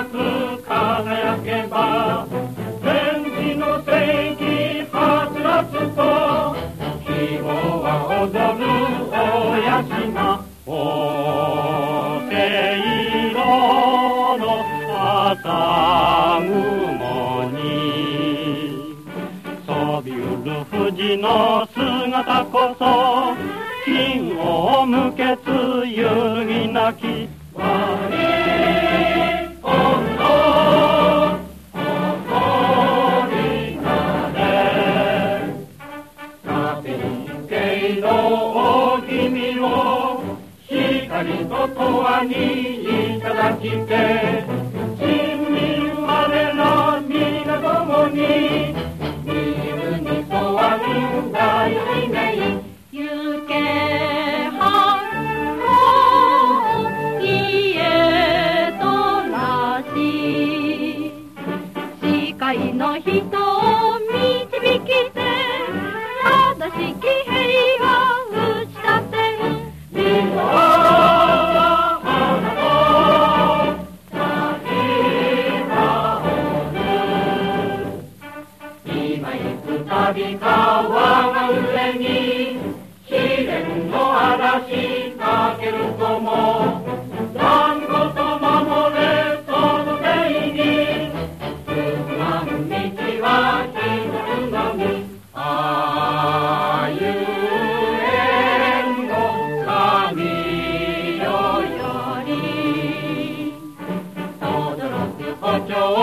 高く輝けば天地の世紀はつらつと希望は踊る親島おせ色の朝雲にそびうる富士の姿こそ金を向けつ揺るぎなき光ととわにいただきて親民までの皆共に水にとわに大姫行けはろ家となし世界の人び川が上に試練の嵐かけるとも断固と守れその手に進まぬ道は一つのみあゆえんの神よより轟く歩調